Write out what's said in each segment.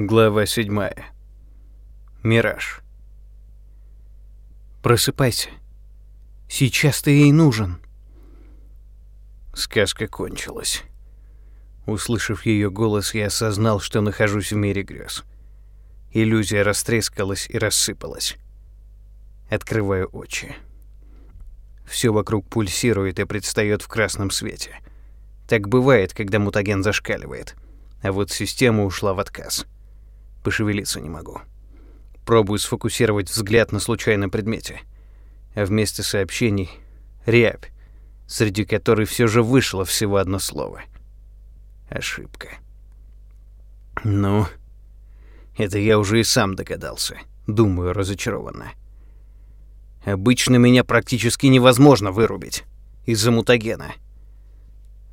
Глава 7. Мираж. Просыпайся. Сейчас ты ей нужен. Сказка кончилась. Услышав ее голос, я осознал, что нахожусь в мире грез. Иллюзия растрескалась и рассыпалась. Открываю очи. Все вокруг пульсирует и предстает в красном свете. Так бывает, когда мутаген зашкаливает. А вот система ушла в отказ. Пошевелиться не могу. Пробую сфокусировать взгляд на случайном предмете. А вместо сообщений — рябь, среди которой все же вышло всего одно слово. Ошибка. Ну, это я уже и сам догадался, думаю разочарованно. Обычно меня практически невозможно вырубить из-за мутагена.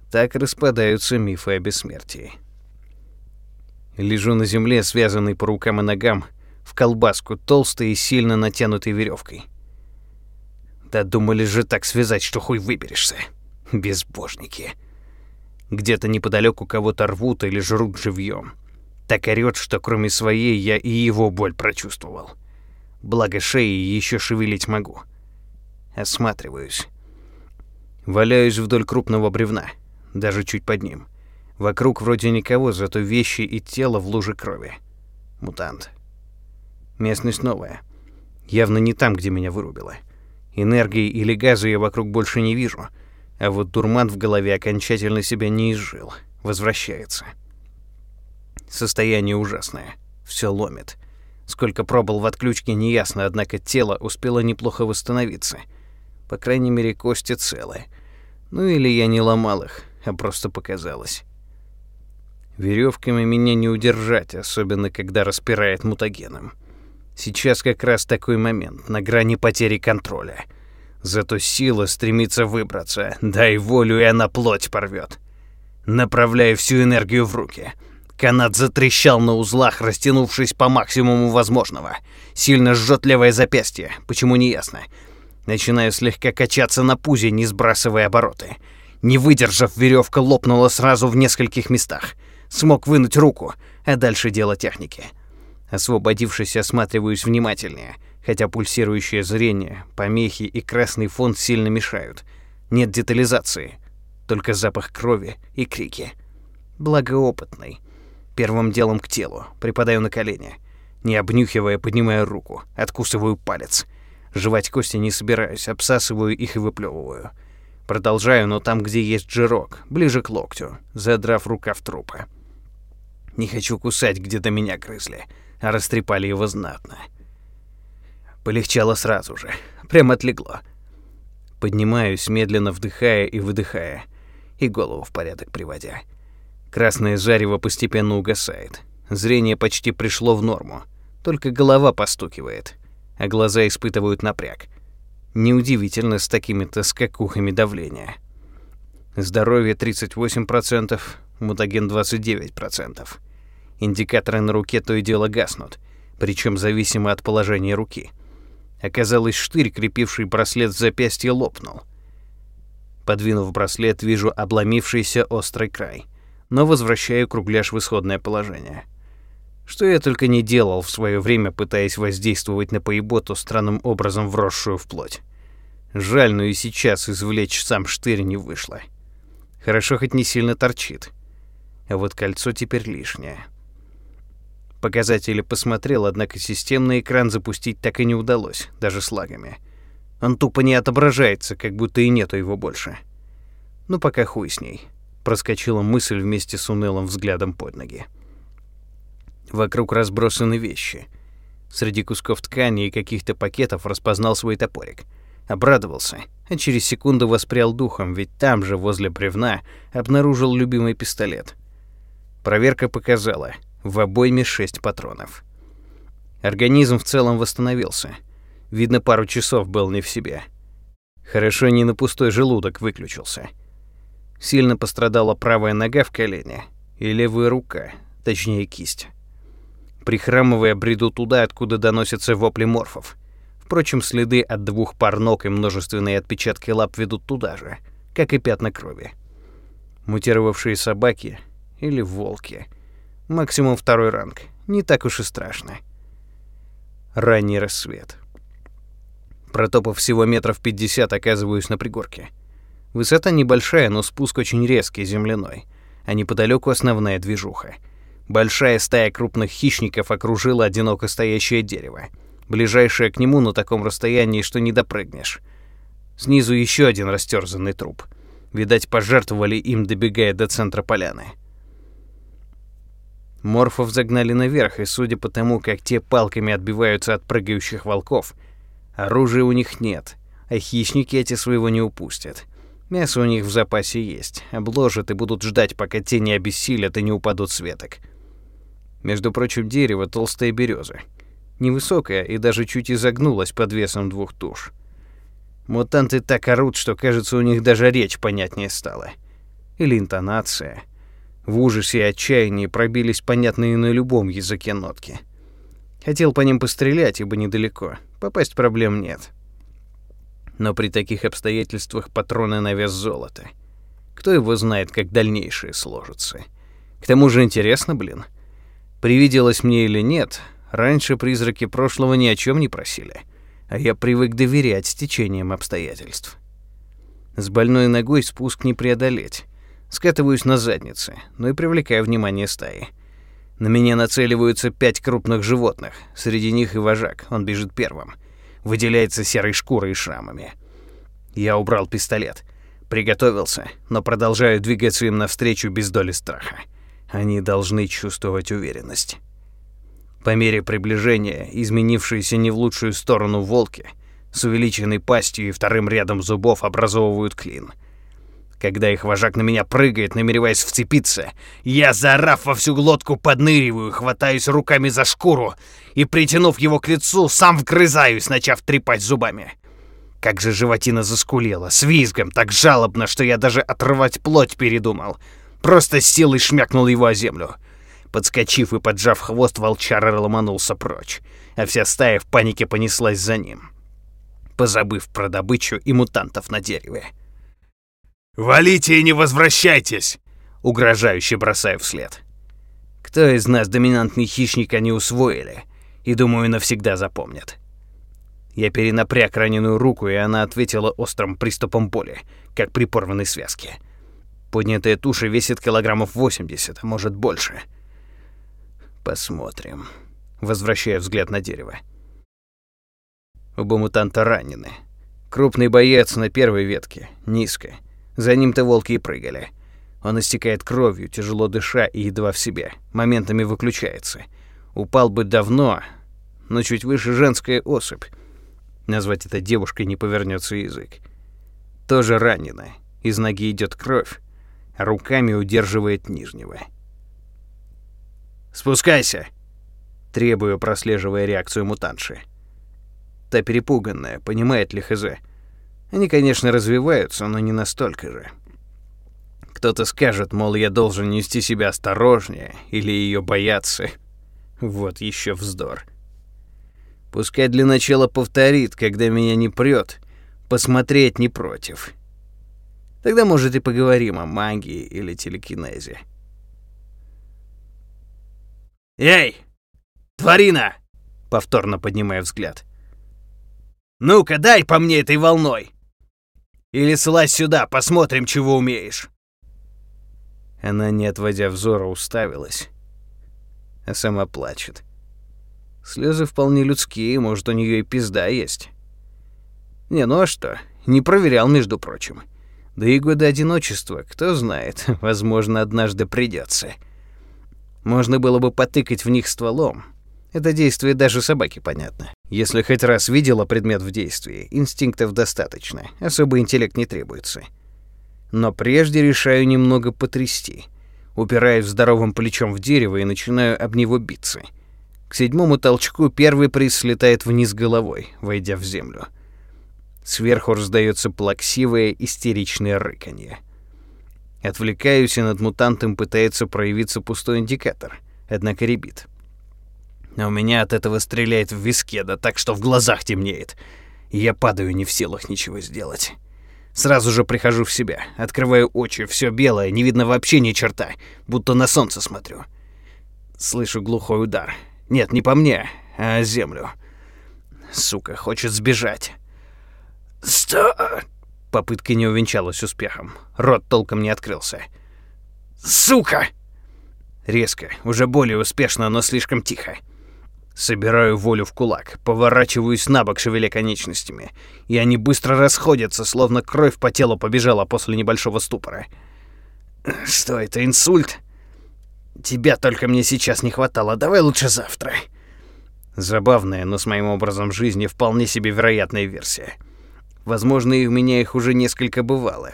Так распадаются мифы о бессмертии. Лежу на земле, связанный по рукам и ногам, в колбаску, толстой и сильно натянутой веревкой. Да думали же так связать, что хуй выберешься. Безбожники. Где-то неподалеку кого-то рвут или жрут живьем. Так орёт, что кроме своей я и его боль прочувствовал. Благо шеи еще шевелить могу. Осматриваюсь. Валяюсь вдоль крупного бревна, даже чуть под ним. Вокруг вроде никого, зато вещи и тело в луже крови. Мутант. Местность новая. Явно не там, где меня вырубило. Энергии или газа я вокруг больше не вижу, а вот дурман в голове окончательно себя не изжил. Возвращается. Состояние ужасное. Все ломит. Сколько пробыл в отключке, неясно, однако тело успело неплохо восстановиться. По крайней мере, кости целы. Ну или я не ломал их, а просто показалось. Веревками меня не удержать, особенно когда распирает мутагеном. Сейчас как раз такой момент, на грани потери контроля. Зато сила стремится выбраться, дай волю, и она плоть порвет. Направляю всю энергию в руки. Канат затрещал на узлах, растянувшись по максимуму возможного. Сильно жжет левое запястье, почему не ясно. Начинаю слегка качаться на пузе, не сбрасывая обороты. Не выдержав, веревка лопнула сразу в нескольких местах смог вынуть руку, а дальше дело техники. Освободившись, осматриваюсь внимательнее, хотя пульсирующее зрение, помехи и красный фон сильно мешают. Нет детализации, только запах крови и крики. Благоопытный. Первым делом к телу, припадаю на колени. Не обнюхивая, поднимаю руку, откусываю палец. Жевать кости не собираюсь, обсасываю их и выплевываю. Продолжаю, но там, где есть жирок, ближе к локтю, задрав рукав трупа. Не хочу кусать, где до меня грызли, а растрепали его знатно. Полегчало сразу же, прям отлегло. Поднимаюсь, медленно вдыхая и выдыхая, и голову в порядок приводя. Красное зарево постепенно угасает. Зрение почти пришло в норму, только голова постукивает, а глаза испытывают напряг. Неудивительно с такими-то скакухами давления. Здоровье 38%, мутаген 29%. Индикаторы на руке то и дело гаснут, причем зависимо от положения руки. Оказалось, штырь, крепивший браслет в запястье, лопнул. Подвинув браслет, вижу обломившийся острый край, но возвращаю кругляш в исходное положение. Что я только не делал в свое время, пытаясь воздействовать на поеботу странным образом вросшую в плоть. Жаль, но и сейчас извлечь сам штырь не вышло. Хорошо хоть не сильно торчит. А вот кольцо теперь лишнее. Показатели посмотрел, однако системный экран запустить так и не удалось, даже с лагами. Он тупо не отображается, как будто и нету его больше. Ну пока хуй с ней. Проскочила мысль вместе с унылым взглядом под ноги. Вокруг разбросаны вещи. Среди кусков ткани и каких-то пакетов распознал свой топорик. Обрадовался, а через секунду воспрял духом, ведь там же, возле бревна, обнаружил любимый пистолет. Проверка показала, в обойме шесть патронов. Организм в целом восстановился. Видно, пару часов был не в себе. Хорошо не на пустой желудок выключился. Сильно пострадала правая нога в колене и левая рука, точнее кисть. Прихрамывая, бреду туда, откуда доносятся вопли морфов. Впрочем, следы от двух пар ног и множественные отпечатки лап ведут туда же, как и пятна крови. Мутировавшие собаки или волки — Максимум второй ранг. не так уж и страшно. Ранний рассвет. Протопав всего метров пятьдесят, оказываюсь на пригорке. Высота небольшая, но спуск очень резкий, земляной, а неподалеку основная движуха. Большая стая крупных хищников окружила одиноко стоящее дерево. Ближайшее к нему на таком расстоянии, что не допрыгнешь. Снизу еще один растерзанный труп. Видать, пожертвовали им, добегая до центра поляны. Морфов загнали наверх, и судя по тому, как те палками отбиваются от прыгающих волков, оружия у них нет, а хищники эти своего не упустят. Мясо у них в запасе есть, обложат и будут ждать, пока те не обессилят и не упадут с веток. Между прочим, дерево толстая береза. Невысокая и даже чуть изогнулась под весом двух туш. Мутанты так орут, что, кажется, у них даже речь понятнее стала. Или интонация — в ужасе и отчаянии пробились понятные на любом языке нотки. Хотел по ним пострелять, ибо недалеко. Попасть проблем нет. Но при таких обстоятельствах патроны на вес золота. Кто его знает, как дальнейшие сложатся. К тому же интересно, блин. Привиделось мне или нет, раньше призраки прошлого ни о чем не просили, а я привык доверять стечениям обстоятельств. С больной ногой спуск не преодолеть. Скатываюсь на заднице, но и привлекаю внимание стаи. На меня нацеливаются пять крупных животных, среди них и вожак, он бежит первым. Выделяется серой шкурой и шрамами. Я убрал пистолет. Приготовился, но продолжаю двигаться им навстречу без доли страха. Они должны чувствовать уверенность. По мере приближения, изменившиеся не в лучшую сторону волки, с увеличенной пастью и вторым рядом зубов образовывают клин — когда их вожак на меня прыгает, намереваясь вцепиться, я, заорав во всю глотку, подныриваю, хватаюсь руками за шкуру и, притянув его к лицу, сам вгрызаюсь, начав трепать зубами. Как же животина заскулила, с визгом, так жалобно, что я даже отрывать плоть передумал. Просто силой шмякнул его о землю. Подскочив и поджав хвост, волчара ломанулся прочь, а вся стая в панике понеслась за ним, позабыв про добычу и мутантов на дереве. «Валите и не возвращайтесь!» Угрожающе бросаю вслед. Кто из нас доминантный хищник они усвоили, и, думаю, навсегда запомнят. Я перенапряг раненую руку, и она ответила острым приступом боли, как при порванной связке. Поднятая туша весит килограммов 80, а может больше. Посмотрим. Возвращаю взгляд на дерево. Оба мутанта ранены. Крупный боец на первой ветке, низко. За ним-то волки и прыгали. Он истекает кровью, тяжело дыша и едва в себе. Моментами выключается. Упал бы давно, но чуть выше женская особь. Назвать это девушкой не повернется язык. Тоже ранена. Из ноги идет кровь, руками удерживает нижнего. «Спускайся!» Требую, прослеживая реакцию мутанши. Та перепуганная, понимает ли ХЗ. Они, конечно, развиваются, но не настолько же. Кто-то скажет, мол, я должен нести себя осторожнее или ее бояться. Вот еще вздор. Пускай для начала повторит, когда меня не прет, посмотреть не против. Тогда, может, и поговорим о магии или телекинезе. «Эй, тварина!» Повторно поднимая взгляд. «Ну-ка, дай по мне этой волной!» Или слазь сюда, посмотрим, чего умеешь!» Она, не отводя взора, уставилась, а сама плачет. Слезы вполне людские, может, у нее и пизда есть. Не, ну а что? Не проверял, между прочим. Да и годы одиночества, кто знает, возможно, однажды придется. Можно было бы потыкать в них стволом, это действие даже собаке понятно. Если хоть раз видела предмет в действии, инстинктов достаточно, особый интеллект не требуется. Но прежде решаю немного потрясти. Упираюсь здоровым плечом в дерево и начинаю об него биться. К седьмому толчку первый приз слетает вниз головой, войдя в землю. Сверху раздается плаксивое, истеричное рыканье. Отвлекаюсь, и над мутантом пытается проявиться пустой индикатор, однако ребит. А у меня от этого стреляет в виске, да так, что в глазах темнеет. И я падаю не в силах ничего сделать. Сразу же прихожу в себя, открываю очи, все белое, не видно вообще ни черта, будто на солнце смотрю. Слышу глухой удар. Нет, не по мне, а землю. Сука, хочет сбежать. «Сто...» Попытка не увенчалась успехом. Рот толком не открылся. «Сука!» Резко, уже более успешно, но слишком тихо. Собираю волю в кулак, поворачиваюсь на бок, шевеля конечностями, и они быстро расходятся, словно кровь по телу побежала после небольшого ступора. Что это, инсульт? Тебя только мне сейчас не хватало, давай лучше завтра. Забавная, но с моим образом жизни вполне себе вероятная версия. Возможно, и у меня их уже несколько бывало.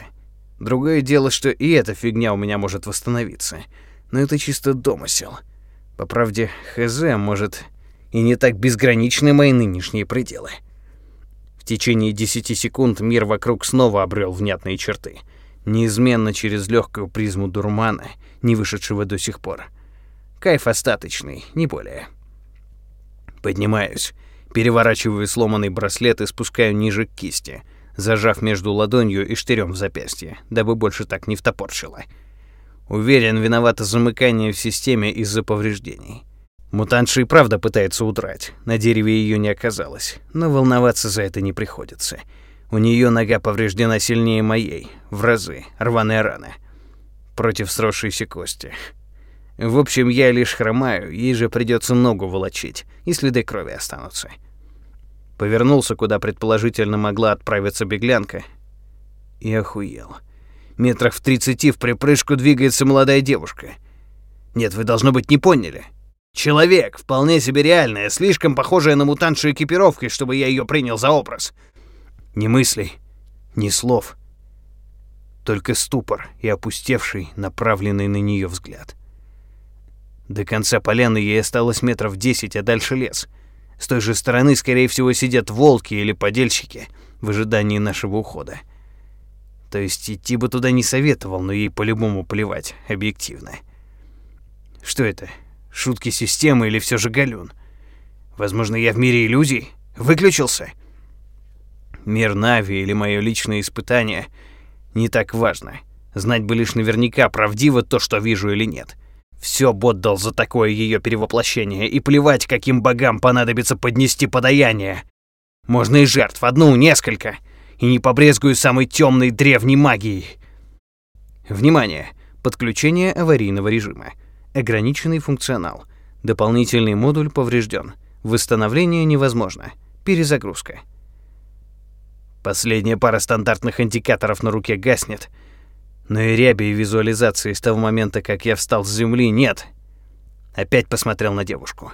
Другое дело, что и эта фигня у меня может восстановиться. Но это чисто домысел. По правде, хз, может, и не так безграничны мои нынешние пределы. В течение 10 секунд мир вокруг снова обрел внятные черты, неизменно через легкую призму дурмана, не вышедшего до сих пор. Кайф остаточный, не более. Поднимаюсь, переворачиваю сломанный браслет и спускаю ниже к кисти, зажав между ладонью и штырем в запястье, дабы больше так не втопорщило. Уверен, виновато замыкание в системе из-за повреждений. Мутантша и правда пытается удрать. На дереве ее не оказалось, но волноваться за это не приходится. У нее нога повреждена сильнее моей, в разы, рваные раны. Против сросшейся кости. В общем, я лишь хромаю, ей же придется ногу волочить, и следы крови останутся. Повернулся, куда предположительно могла отправиться беглянка, и охуел. Метрах в тридцати в припрыжку двигается молодая девушка. Нет, вы, должно быть, не поняли. Человек, вполне себе реальная, слишком похожая на мутантшу экипировкой, чтобы я ее принял за образ. Ни мыслей, ни слов. Только ступор и опустевший, направленный на нее взгляд. До конца поляны ей осталось метров десять, а дальше лес. С той же стороны, скорее всего, сидят волки или подельщики в ожидании нашего ухода. То есть идти бы туда не советовал, но ей по-любому плевать, объективно. Что это? Шутки системы или все же галюн? Возможно, я в мире иллюзий? Выключился? Мир Нави или мое личное испытание не так важно. Знать бы лишь наверняка, правдиво то, что вижу или нет. Все бот дал за такое ее перевоплощение, и плевать, каким богам понадобится поднести подаяние. Можно и жертв, одну, несколько, и не побрезгую самой темной древней магией. Внимание! Подключение аварийного режима. Ограниченный функционал. Дополнительный модуль поврежден. Восстановление невозможно. Перезагрузка. Последняя пара стандартных индикаторов на руке гаснет. Но и ряби и визуализации с того момента, как я встал с земли, нет. Опять посмотрел на девушку.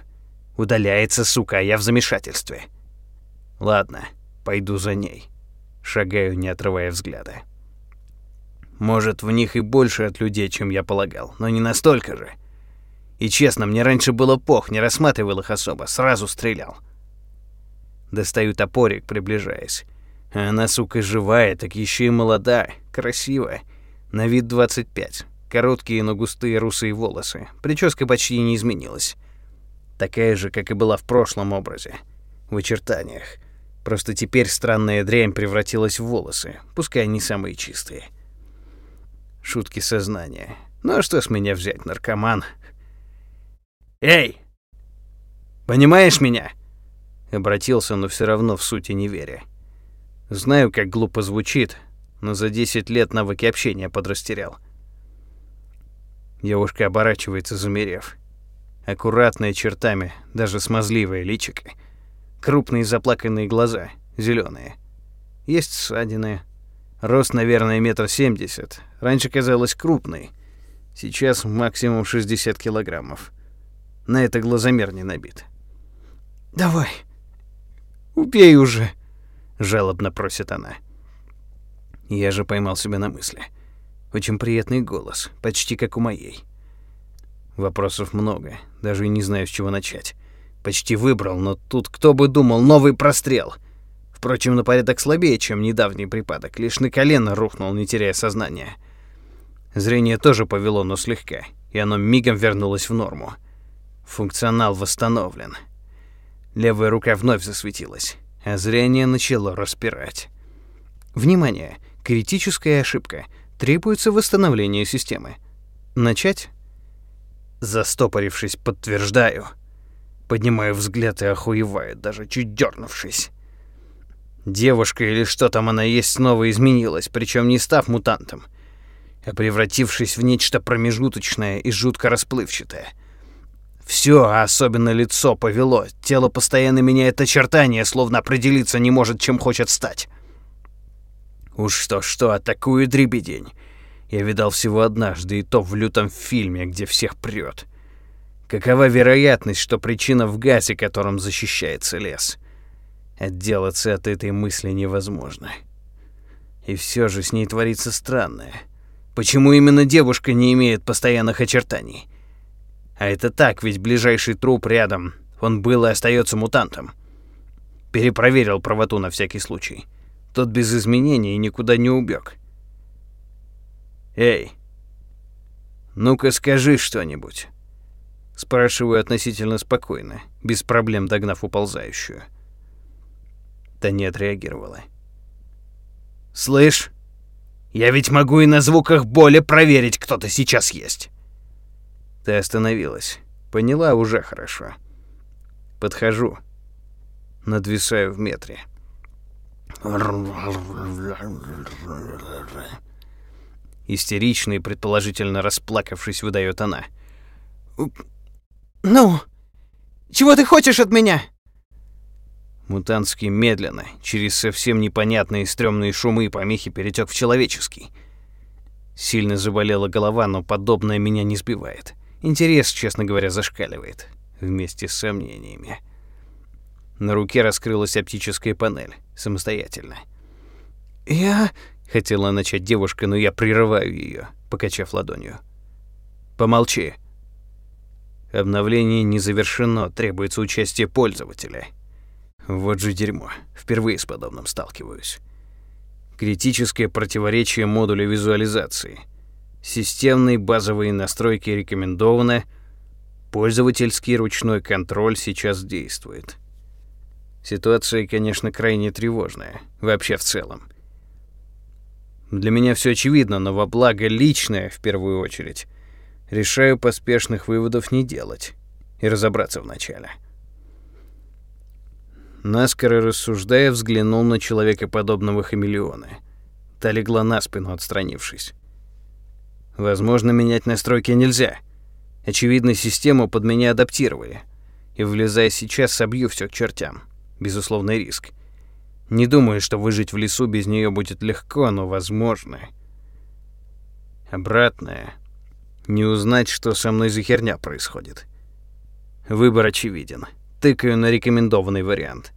Удаляется, сука, а я в замешательстве. Ладно, пойду за ней. Шагаю, не отрывая взгляда. Может, в них и больше от людей, чем я полагал, но не настолько же. И честно, мне раньше было пох, не рассматривал их особо, сразу стрелял. Достаю топорик, приближаясь. А она, сука, живая, так еще и молодая, красивая. На вид 25. Короткие, но густые русые волосы. Прическа почти не изменилась. Такая же, как и была в прошлом образе. В очертаниях. Просто теперь странная дрянь превратилась в волосы, пускай не самые чистые. Шутки сознания. Ну а что с меня взять, наркоман? «Эй! Понимаешь меня?» Обратился, но все равно в сути не веря. Знаю, как глупо звучит, но за 10 лет навыки общения подрастерял. Девушка оборачивается, замерев. Аккуратные чертами, даже смазливое личико. Крупные заплаканные глаза, зеленые. Есть ссадины. Рост, наверное, метр семьдесят. Раньше казалось крупный. Сейчас максимум 60 килограммов. На это глазомер не набит. «Давай, убей уже!» — жалобно просит она. Я же поймал себя на мысли. Очень приятный голос, почти как у моей. Вопросов много, даже и не знаю, с чего начать. Почти выбрал, но тут кто бы думал, новый прострел. Впрочем, на порядок слабее, чем недавний припадок, лишь на колено рухнул, не теряя сознания. Зрение тоже повело, но слегка, и оно мигом вернулось в норму. Функционал восстановлен. Левая рука вновь засветилась, а зрение начало распирать. Внимание! Критическая ошибка. Требуется восстановление системы. Начать? Застопорившись, подтверждаю. Поднимаю взгляд и охуеваю, даже чуть дернувшись. Девушка или что там она есть снова изменилась, причем не став мутантом, а превратившись в нечто промежуточное и жутко расплывчатое. Все, а особенно лицо, повело. Тело постоянно меняет очертания, словно определиться не может, чем хочет стать. Уж что-что, а такую дребедень я видал всего однажды, и то в лютом фильме, где всех прет. Какова вероятность, что причина в газе, которым защищается лес? Отделаться от этой мысли невозможно. И все же с ней творится странное. Почему именно девушка не имеет постоянных очертаний? А это так, ведь ближайший труп рядом. Он был и остается мутантом. Перепроверил правоту на всякий случай. Тот без изменений никуда не убег. «Эй, ну-ка скажи что-нибудь». Спрашиваю относительно спокойно, без проблем догнав уползающую. Та не отреагировала. «Слышь, я ведь могу и на звуках боли проверить, кто-то сейчас есть». Ты остановилась. Поняла уже хорошо. Подхожу. Надвисаю в метре. Истерично и предположительно расплакавшись, выдает она. «Ну, чего ты хочешь от меня?» Мутантский медленно, через совсем непонятные стрёмные шумы и помехи перетек в человеческий. Сильно заболела голова, но подобное меня не сбивает. Интерес, честно говоря, зашкаливает. Вместе с сомнениями. На руке раскрылась оптическая панель. Самостоятельно. «Я...» Хотела начать девушка, но я прерываю ее, покачав ладонью. Помолчи. Обновление не завершено, требуется участие пользователя. Вот же дерьмо. Впервые с подобным сталкиваюсь. Критическое противоречие модуля визуализации. Системные базовые настройки рекомендованы. Пользовательский ручной контроль сейчас действует. Ситуация, конечно, крайне тревожная. Вообще в целом. Для меня все очевидно, но во благо личное, в первую очередь, решаю поспешных выводов не делать и разобраться вначале. Наскоро рассуждая, взглянул на человека подобного хамелеона. Та легла на спину, отстранившись. Возможно, менять настройки нельзя. Очевидно, систему под меня адаптировали. И влезая сейчас, собью все к чертям. Безусловный риск. Не думаю, что выжить в лесу без нее будет легко, но возможно. Обратное. Не узнать, что со мной за херня происходит. Выбор очевиден. Тыкаю на рекомендованный вариант.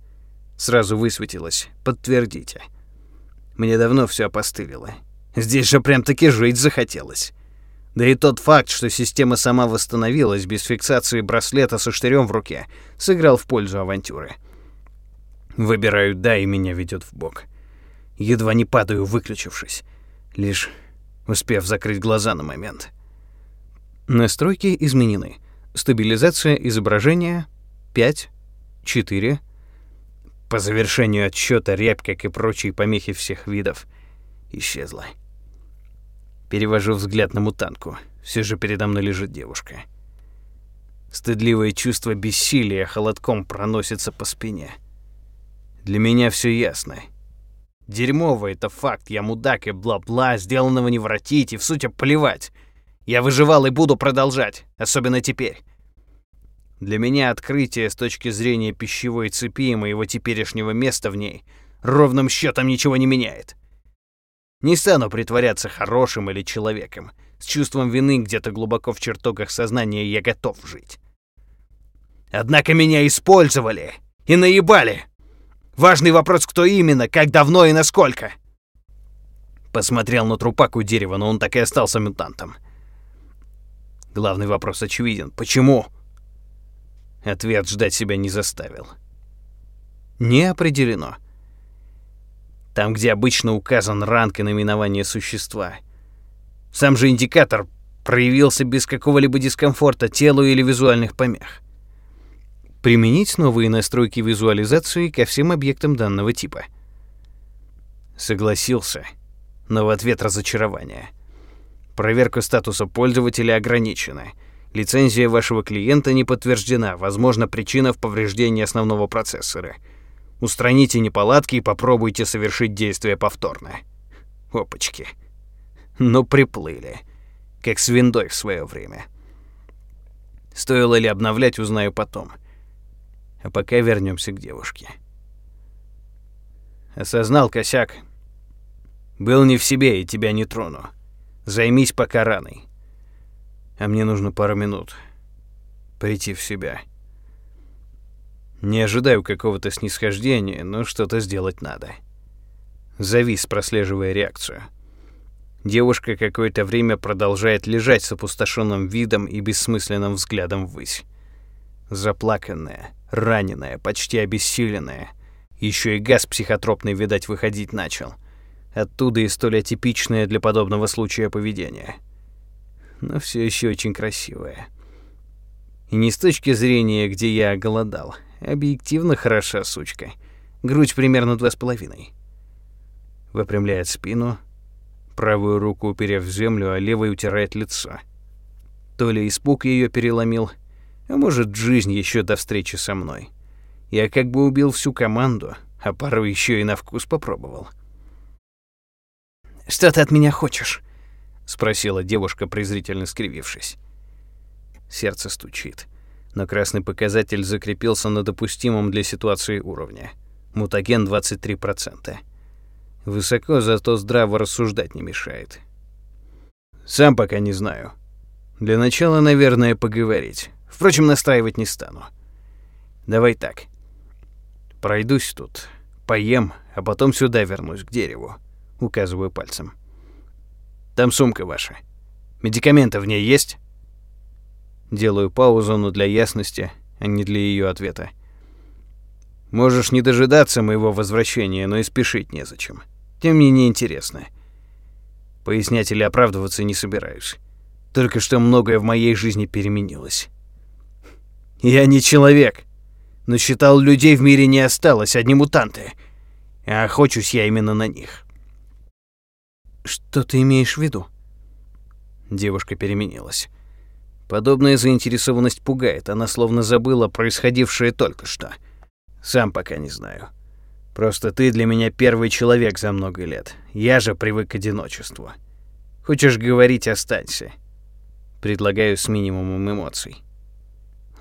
Сразу высветилось. Подтвердите. Мне давно все опостылило. Здесь же прям-таки жить захотелось. Да и тот факт, что система сама восстановилась без фиксации браслета со штырем в руке, сыграл в пользу авантюры. Выбираю «да» и меня ведет в бок. Едва не падаю, выключившись, лишь успев закрыть глаза на момент. Настройки изменены. Стабилизация изображения 5, 4. По завершению отсчета рябь, как и прочие помехи всех видов, исчезла. Перевожу взгляд на мутанку. Все же передо мной лежит девушка. Стыдливое чувство бессилия холодком проносится по спине. Для меня все ясно. Дерьмово это факт, я мудак и бла-бла, сделанного не воротить и в сути плевать. Я выживал и буду продолжать, особенно теперь. Для меня открытие с точки зрения пищевой цепи и моего теперешнего места в ней ровным счетом ничего не меняет. Не стану притворяться хорошим или человеком. С чувством вины где-то глубоко в чертогах сознания я готов жить. Однако меня использовали и наебали. Важный вопрос, кто именно, как давно и насколько. Посмотрел на трупак у дерева, но он так и остался мутантом. Главный вопрос очевиден. Почему? Ответ ждать себя не заставил. Не определено. Там, где обычно указан ранг и наименование существа. Сам же индикатор проявился без какого-либо дискомфорта телу или визуальных помех. Применить новые настройки визуализации ко всем объектам данного типа. Согласился, но в ответ разочарование. Проверка статуса пользователя ограничена. Лицензия вашего клиента не подтверждена. Возможно, причина в повреждении основного процессора. Устраните неполадки и попробуйте совершить действие повторно. Опачки. Ну, приплыли. Как с виндой в свое время. Стоило ли обновлять, узнаю потом. А пока вернемся к девушке. Осознал косяк. Был не в себе и тебя не трону. Займись пока раной. А мне нужно пару минут прийти в себя. Не ожидаю какого-то снисхождения, но что-то сделать надо. Завис, прослеживая реакцию. Девушка какое-то время продолжает лежать с опустошенным видом и бессмысленным взглядом ввысь. Заплаканная, раненая, почти обессиленная. Еще и газ психотропный, видать, выходить начал. Оттуда и столь атипичное для подобного случая поведение. Но все еще очень красивая. И не с точки зрения, где я голодал. Объективно хороша сучка. Грудь примерно два с половиной. Выпрямляет спину, правую руку уперев в землю, а левой утирает лицо. То ли испуг ее переломил, а может, жизнь еще до встречи со мной. Я как бы убил всю команду, а пару еще и на вкус попробовал. «Что ты от меня хочешь?» — спросила девушка, презрительно скривившись. Сердце стучит, но красный показатель закрепился на допустимом для ситуации уровне. Мутаген 23%. Высоко, зато здраво рассуждать не мешает. Сам пока не знаю. Для начала, наверное, поговорить. Впрочем, настаивать не стану. Давай так. Пройдусь тут, поем, а потом сюда вернусь, к дереву. Указываю пальцем. Там сумка ваша. Медикаменты в ней есть? Делаю паузу, но для ясности, а не для ее ответа. Можешь не дожидаться моего возвращения, но и спешить незачем. Тем мне не интересно. Пояснять или оправдываться не собираюсь. Только что многое в моей жизни переменилось. Я не человек, но считал, людей в мире не осталось, одни мутанты. А охочусь я именно на них. Что ты имеешь в виду? Девушка переменилась. Подобная заинтересованность пугает, она словно забыла происходившее только что. Сам пока не знаю. Просто ты для меня первый человек за много лет. Я же привык к одиночеству. Хочешь говорить, останься. Предлагаю с минимумом эмоций.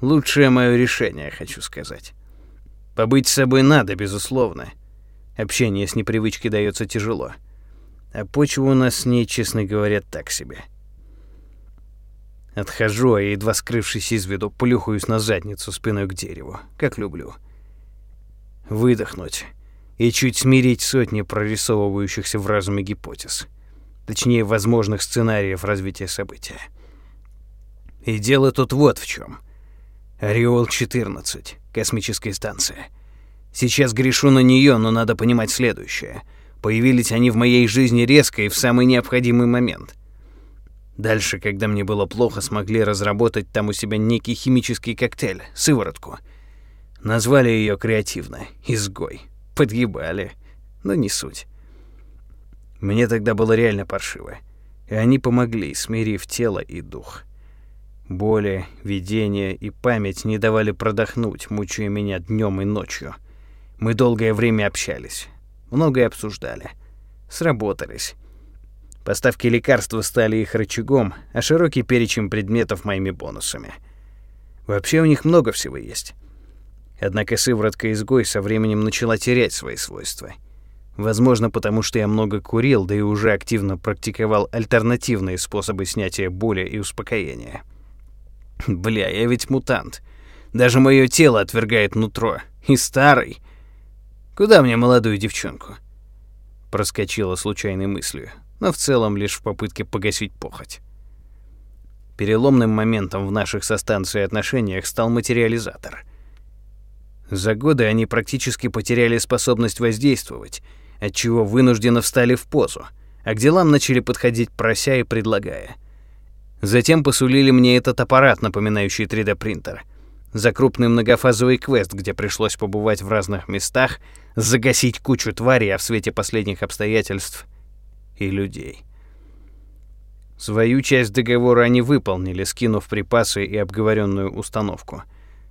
Лучшее мое решение, хочу сказать. Побыть с собой надо, безусловно. Общение с непривычки дается тяжело. А почва у нас с ней, честно говоря, так себе. Отхожу, а едва скрывшись из виду, плюхаюсь на задницу спиной к дереву, как люблю. Выдохнуть и чуть смирить сотни прорисовывающихся в разуме гипотез. Точнее, возможных сценариев развития события. И дело тут вот в чем. Ореол-14, космическая станция. Сейчас грешу на нее, но надо понимать следующее. Появились они в моей жизни резко и в самый необходимый момент. Дальше, когда мне было плохо, смогли разработать там у себя некий химический коктейль, сыворотку. Назвали ее креативно «Изгой» подъебали, но не суть. Мне тогда было реально паршиво, и они помогли, смирив тело и дух. Боли, видения и память не давали продохнуть, мучая меня днем и ночью. Мы долгое время общались, многое обсуждали, сработались. Поставки лекарства стали их рычагом, а широкий перечень предметов моими бонусами. Вообще у них много всего есть. Однако сыворотка-изгой со временем начала терять свои свойства. Возможно, потому что я много курил, да и уже активно практиковал альтернативные способы снятия боли и успокоения. Бля, я ведь мутант. Даже мое тело отвергает нутро. И старый. Куда мне молодую девчонку? Проскочила случайной мыслью, но в целом лишь в попытке погасить похоть. Переломным моментом в наших со станцией отношениях стал материализатор — за годы они практически потеряли способность воздействовать, отчего вынужденно встали в позу, а к делам начали подходить прося и предлагая. Затем посулили мне этот аппарат, напоминающий 3D-принтер. За крупный многофазовый квест, где пришлось побывать в разных местах, загасить кучу тварей, а в свете последних обстоятельств и людей. Свою часть договора они выполнили, скинув припасы и обговоренную установку,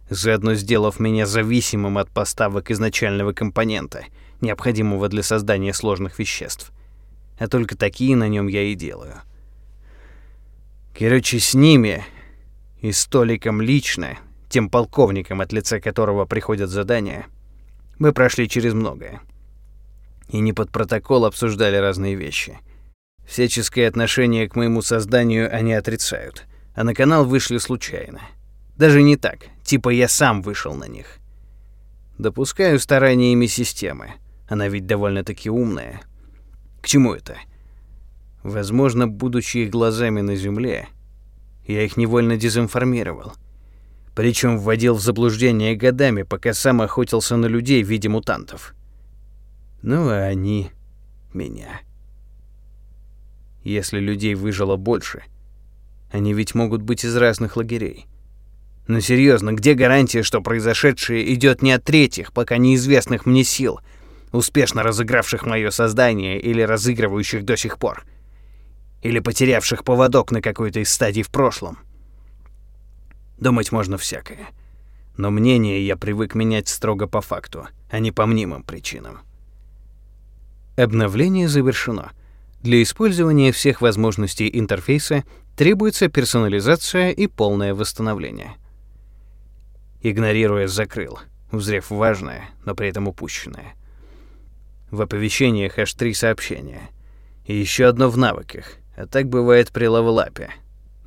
заодно сделав меня зависимым от поставок изначального компонента, необходимого для создания сложных веществ. А только такие на нем я и делаю. Короче, с ними и столиком лично, тем полковником, от лица которого приходят задания, мы прошли через многое. И не под протокол обсуждали разные вещи. Всяческое отношение к моему созданию они отрицают, а на канал вышли случайно. Даже не так, типа я сам вышел на них. Допускаю стараниями системы, она ведь довольно-таки умная. К чему это? Возможно, будучи их глазами на Земле, я их невольно дезинформировал. Причем вводил в заблуждение годами, пока сам охотился на людей в виде мутантов. Ну, а они — меня. Если людей выжило больше, они ведь могут быть из разных лагерей. Но серьезно, где гарантия, что произошедшее идет не от третьих, пока неизвестных мне сил, успешно разыгравших мое создание или разыгрывающих до сих пор? — или потерявших поводок на какой-то из стадий в прошлом. Думать можно всякое. Но мнение я привык менять строго по факту, а не по мнимым причинам. Обновление завершено. Для использования всех возможностей интерфейса требуется персонализация и полное восстановление. Игнорируя закрыл, узрев важное, но при этом упущенное. В оповещениях аж три сообщения. И еще одно в навыках. А так бывает при лавелапе.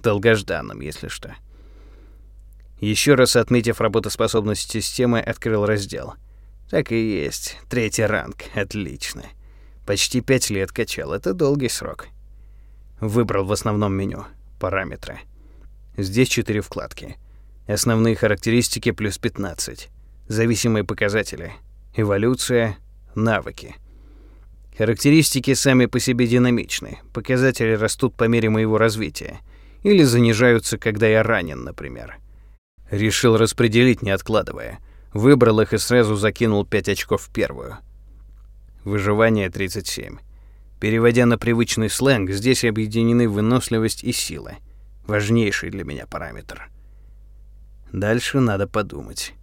Долгожданном, если что. Еще раз отметив работоспособность системы, открыл раздел. Так и есть. Третий ранг. Отлично. Почти пять лет качал. Это долгий срок. Выбрал в основном меню. Параметры. Здесь четыре вкладки. Основные характеристики плюс 15. Зависимые показатели. Эволюция. Навыки. Характеристики сами по себе динамичны, показатели растут по мере моего развития. Или занижаются, когда я ранен, например. Решил распределить, не откладывая. Выбрал их и сразу закинул 5 очков в первую. Выживание 37. Переводя на привычный сленг, здесь объединены выносливость и сила. Важнейший для меня параметр. Дальше надо подумать.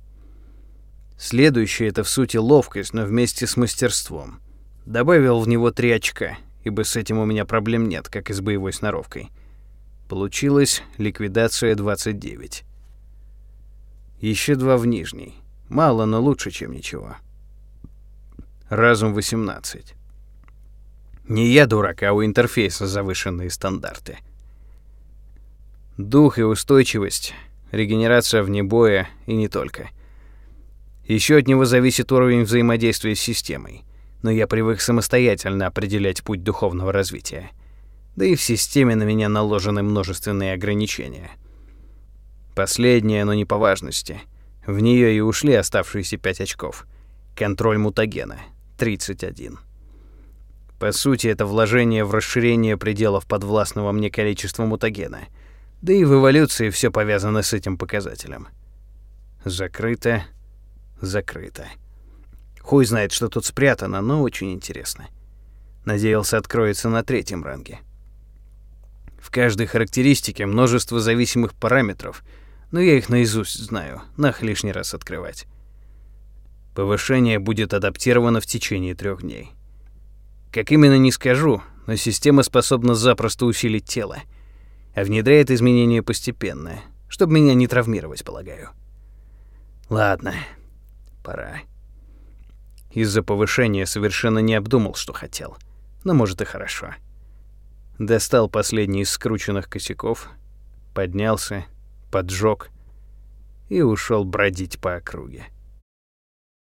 Следующее — это в сути ловкость, но вместе с мастерством — Добавил в него три очка, ибо с этим у меня проблем нет, как и с боевой сноровкой. Получилась ликвидация 29. Еще два в нижней. Мало, но лучше, чем ничего. Разум 18. Не я дурак, а у интерфейса завышенные стандарты. Дух и устойчивость, регенерация вне боя и не только. Еще от него зависит уровень взаимодействия с системой но я привык самостоятельно определять путь духовного развития. Да и в системе на меня наложены множественные ограничения. Последнее, но не по важности. В нее и ушли оставшиеся 5 очков. Контроль мутагена — 31. По сути, это вложение в расширение пределов подвластного мне количества мутагена. Да и в эволюции все повязано с этим показателем. Закрыто, закрыто. Хуй знает, что тут спрятано, но очень интересно. Надеялся, откроется на третьем ранге. В каждой характеристике множество зависимых параметров, но я их наизусть знаю, нах лишний раз открывать. Повышение будет адаптировано в течение трех дней. Как именно не скажу, но система способна запросто усилить тело, а внедряет изменения постепенно, чтобы меня не травмировать, полагаю. Ладно, пора. Из-за повышения совершенно не обдумал, что хотел. Но может и хорошо. Достал последний из скрученных косяков, поднялся, поджег и ушел бродить по округе.